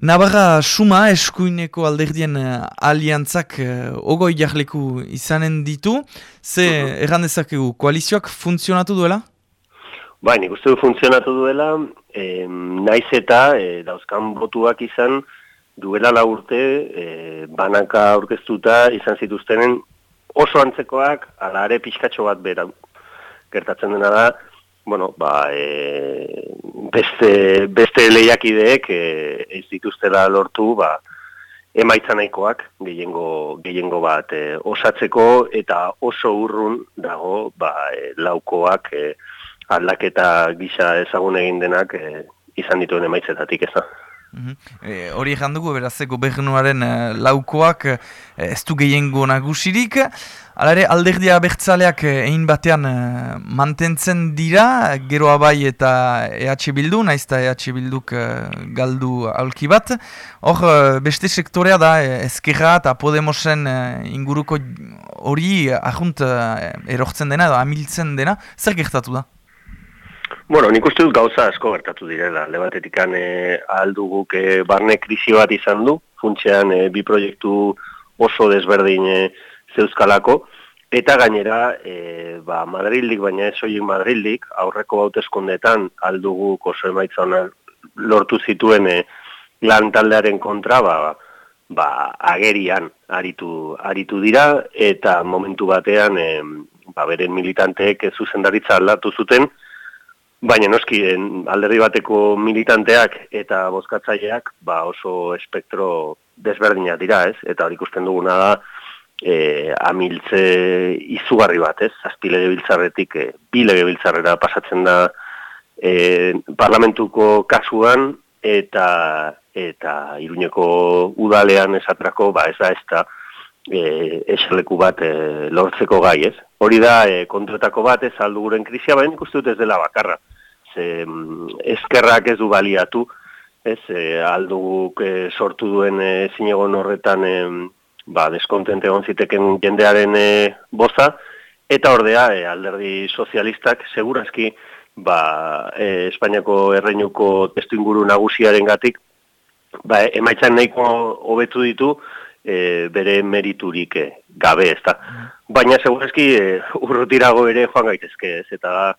Navarra suma eskuineko alderdien uh, aliantzak uh, ogoi jarleku izanen ditu. Ze uh -huh. erran dezakegu, koalizioak funtzionatu duela? Bai, nik uste du funtzionatu duela, eh, naiz eta eh, dauzkan botuak izan duela la urte eh, banaka aurkeztuta izan zituztenen oso antzekoak ala are pixkatxo bat bera. Gertatzen dena da, bueno, ba, e, beste, beste lehiakideek e, ez dituztela lortu, ba, emaitza nahikoak gehiengo, gehiengo bat e, osatzeko eta oso urrun dago ba, e, laukoak e, aldaketa gisa ezagun egin denak e, izan dituen emaitzetatik ez da. Mm hori egin dugu, beraz, gobernuaren laukoak e, ez du gehiengo nagusirik. Alare, alderdia bertzaleak eh, egin batean uh, mantentzen dira, gero abai eta EH Bildu, naiz eta EH Bilduk uh, galdu alki bat. Hor, uh, beste sektorea da, ezkerra eta Podemosen uh, inguruko hori ahunt uh, erortzen dena, edo amiltzen dena, zer gertatu da? Bueno, nik uste dut gauza asko gertatu direla. Lebatetik eh, alduguk eh, barne krisi bat izan du, funtsean eh, bi proiektu oso desberdin eh, zeuzkalako, eta gainera, e, ba, Madrildik, baina ez oiek Madrildik, aurreko bautezkondetan aldugu oso emaitza lortu zituen e, lan taldearen kontra, ba, ba, agerian aritu, aritu dira, eta momentu batean, e, ba, beren militanteek zuzendaritza aldatu zuten, Baina noski, alderdi bateko militanteak eta bozkatzaileak ba oso espektro desberdina dira, ez? Eta hori ikusten duguna da, e, amiltze izugarri bat, ez? Zazpi lege biltzarretik, e, bi lege biltzarrera pasatzen da e, parlamentuko kasuan, eta eta iruñeko udalean esatrako, ba ez da ez da e, esaleku bat e, lortzeko gai, ez? Hori da, e, kontretako bat ez aldu guren krisia, baina ikustu dut ez dela bakarra. Ze, mm, eskerrak ez du baliatu, ez, e, alduguk e, sortu duen e, zinegon horretan e, ba, deskontente egon ziteken jendearen e, boza, eta ordea e, alderdi sozialistak segurazki ba, e, Espainiako erreinuko testu inguru nagusiaren gatik, ba, emaitzan nahiko hobetu ditu e, bere meriturik e, gabe ez da. Baina segurazki e, urrutirago ere joan gaitezke ez, eta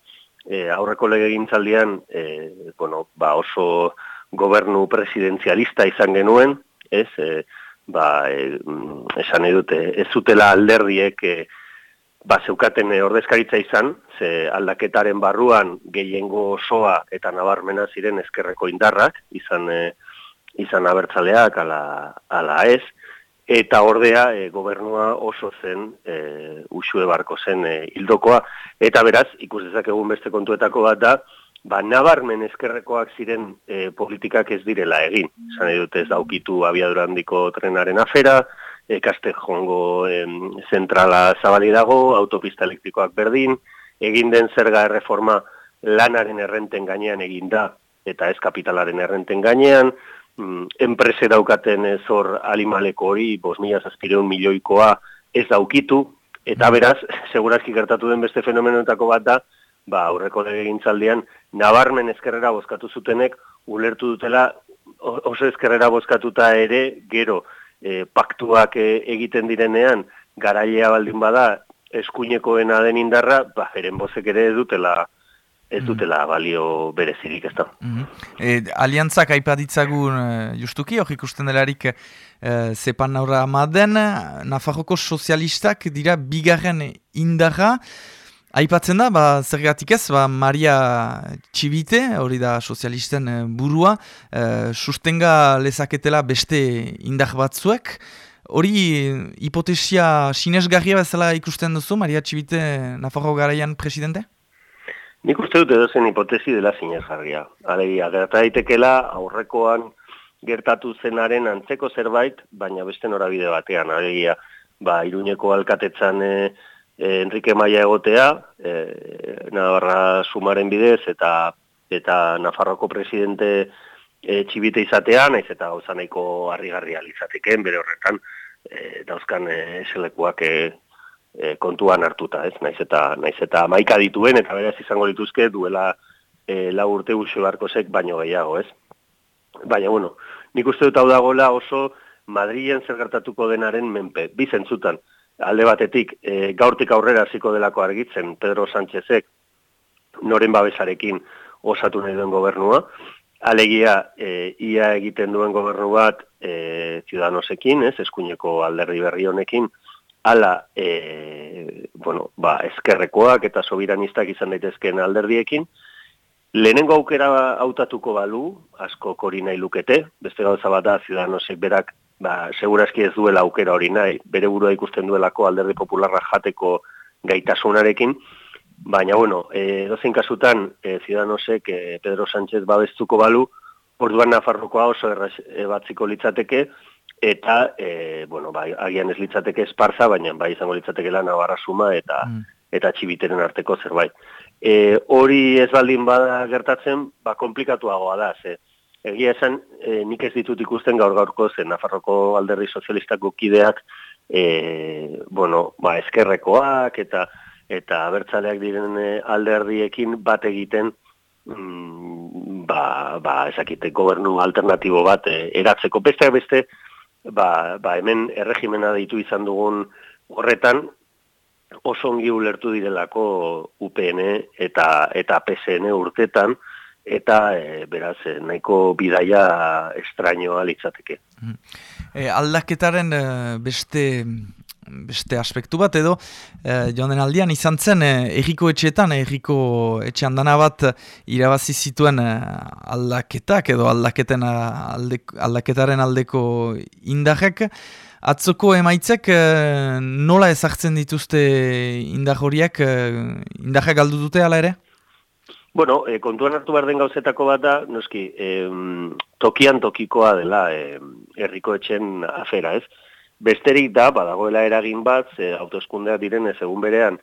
e, aurreko lege gintzaldian e, bueno, ba, oso gobernu presidenzialista izan genuen, ez, e, ba, e, esan edute, ez zutela alderdiek e, ba, zeukaten ordezkaritza izan, ze aldaketaren barruan gehiengo osoa eta nabarmena ziren ezkerreko indarrak, izan, e, izan abertzaleak ala, ala ez, eta ordea e, gobernua oso zen e, usue barko zen e, hildokoa, eta beraz, ikus egun beste kontuetako bat da, ba, nabarmen eskerrekoak ziren e, politikak ez direla egin. Zan edut ez daukitu abiadura handiko trenaren afera, ekaste jongo zentrala zabali dago, autopista elektrikoak berdin, egin den zerga erreforma lanaren errenten gainean egin da, eta ez kapitalaren errenten gainean, enprese daukaten ez hor alimaleko hori, bos mila zazpireun milioikoa ez daukitu, eta beraz, segurazki gertatu den beste fenomenoetako bat da, ba, aurreko legegintzaldian nabarmen ezkerrera bozkatu zutenek ulertu dutela oso ezkerrera bozkatuta ere gero e, paktuak e, egiten direnean garailea baldin bada eskuinekoena den indarra, ba, eren bozek ere dutela ez mm. dutela balio berezirik ez da. Mm -hmm. e, aliantzak aipaditzagun e, justuki, hori ikusten delarik e, zepan naura amaden, Nafarroko sozialistak dira bigarren indarra, Aipatzen da, ba, zergatik ez, ba, Maria Txibite, hori da sozialisten eh, burua, e, sustenga lezaketela beste indar batzuek. Hori hipotesia sinesgarria bezala ikusten duzu, Maria Txibite, Nafarro garaian presidente? Nik uste dut edo zen hipotesi dela sinesgarria. Alegia, gerta daitekela aurrekoan gertatu zenaren antzeko zerbait, baina beste norabide batean. Alegia, ba, iruñeko alkatetzan... E, Enrique Maia egotea, e, Navarra sumaren bidez, eta eta Nafarroko presidente e, txibite izatea, naiz eta gauza nahiko harrigarri alizateken, bere horretan, e, dauzkan e, eselekuak e, e, kontuan hartuta, ez? Naiz eta, naiz eta maika dituen, eta beraz izango dituzke, duela e, lau urte usio barko baino gehiago, ez? Baina, bueno, nik uste dut hau dagoela oso Madrilen zer gertatuko denaren menpe, bi zentzutan, alde batetik, e, gaurtik aurrera hasiko delako argitzen, Pedro Sánchezek, noren babesarekin osatu nahi duen gobernua, alegia e, ia egiten duen gobernu bat e, ciudadanosekin, ez, eskuineko alderri berri honekin, ala, e, bueno, ba, eskerrekoak eta sobiranistak izan daitezkeen alderdiekin, lehenengo aukera hautatuko balu, asko kori nahi lukete, beste gauza bat da, ciudadanosek berak, ba, segurazki ez duela aukera hori nahi, bere burua ikusten duelako alderdi popularra jateko gaitasunarekin, Baina, bueno, e, dozen kasutan, e, Ciudadanosek e, Pedro Sánchez babestuko balu, orduan Nafarrokoa oso e, batziko litzateke, eta, e, bueno, bai, agian ez litzateke esparza, baina bai izango litzateke lan Navarra suma eta, mm. eta txibiteren arteko zerbait. E, hori ez baldin bada gertatzen, ba, komplikatuagoa da, ze. Egia esan, e, nik ez ditut ikusten gaur gaurko zen Nafarroko alderri sozialistako kideak, e, bueno, ba, eskerrekoak eta eta abertzaleak diren eh, alderdiekin bat egiten mm, ba, ba ezakite gobernu alternatibo bat e, eratzeko beste beste ba, ba hemen erregimena ditu izan dugun horretan oso ongi ulertu direlako UPN eta eta PSN urtetan eta e, beraz nahiko bidaia estrainoa litzateke. E, aldaketaren beste beste aspektu bat edo eh, joan den aldian izan zen eh, erriko etxeetan, erriko etxean dana bat irabazi zituen eh, aldaketak edo aldaketen alde, aldaketaren aldeko indarrek. Atzoko emaitzek eh, nola ezartzen dituzte indar horiek, eh, indarrak galdu dute ala ere? Bueno, eh, kontuan hartu behar den gauzetako bat da, noski, eh, tokian tokikoa dela eh, erriko etxen afera, ez? Besterik da, badagoela eragin bat, ze autoeskundea diren egun berean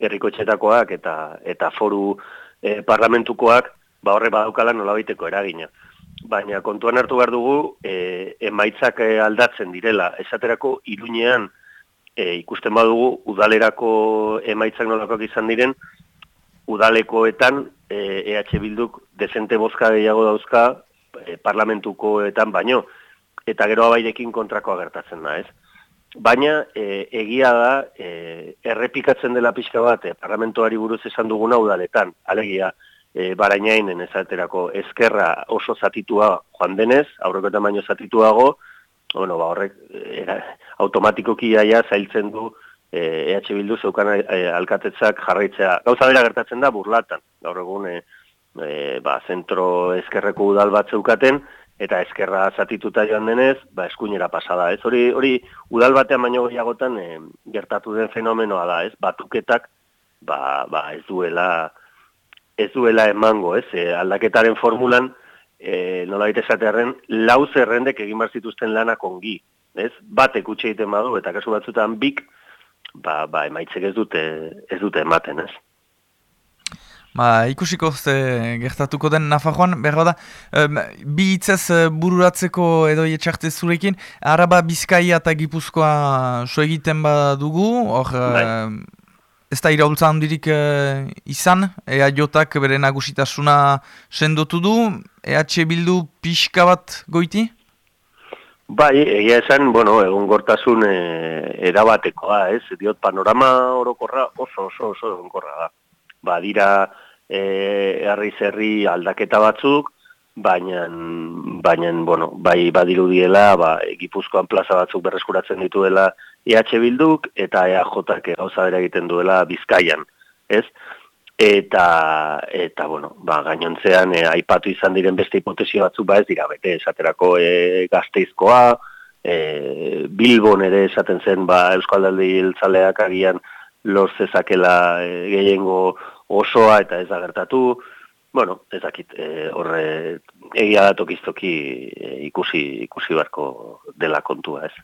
herriko txetakoak eta eta foru e, parlamentukoak ba horre badaukala nolabaiteko eragina. Baina kontuan hartu behar dugu e, emaitzak e, aldatzen direla. Esaterako iruñean e, ikusten badugu udalerako emaitzak nolakoak izan diren, udalekoetan e, EH Bilduk desente bozka gehiago dauzka e, parlamentukoetan baino eta gero abairekin kontrakoa gertatzen da, ez? Baina e, egia da, e, errepikatzen dela pixka bat, e, parlamentoari buruz esan duguna udaletan, alegia, e, barainainen ezaterako ezkerra oso zatitua joan denez, aurreko eta baino zatituago, bueno, ba, horrek era, automatikoki aia zailtzen du e, EH Bildu zeukan e, alkatetzak jarraitzea. Gauza bera gertatzen da burlatan, gaur egun e, e, ba, zentro ezkerreko udal bat zeukaten, eta eskerra zatituta joan denez, ba, eskuinera pasada, ez? Hori, hori udal batean baino gehiagotan e, gertatu den fenomenoa da, ez? Batuketak, ba, ba, ez duela, ez duela emango, ez? E, aldaketaren formulan, e, nola baita esatearen, lau zerrendek egin bar zituzten lanak ongi, ez? Batek utxe egiten badu, eta kasu batzutan bik, ba, ba, emaitzek ez dute, ez dute ematen, ez? Ba, ikusiko ze gertatuko den Nafarroan, berro da, bi hitzez eh, bururatzeko edo etxarte zurekin, araba bizkaia eta gipuzkoa so egiten badugu, hor, bai. ez da iraultza handirik uh, izan, ea jotak bere nagusitasuna sendotu du, ea bildu pixka bat goiti? Bai, egia esan, bueno, egun gortasun e, erabatekoa, ez, diot panorama orokorra oso, oso, oso egun da ba, dira e, herri zerri aldaketa batzuk, baina, baina bueno, bai badirudiela, ba, Gipuzkoan plaza batzuk berreskuratzen dituela EH Bilduk, eta EAJ gauza bera egiten duela Bizkaian, ez? Eta, eta bueno, ba, gainontzean e, aipatu izan diren beste hipotesi batzuk ba ez dira, bete, esaterako e, gazteizkoa, e, Bilbon ere esaten zen, ba, Euskal hiltzaleak agian, lor zezakela e, gehiengo osoa eta ez agertatu, bueno, ez dakit, e, horre egia da tokiztoki e, ikusi, ikusi barko dela kontua ez.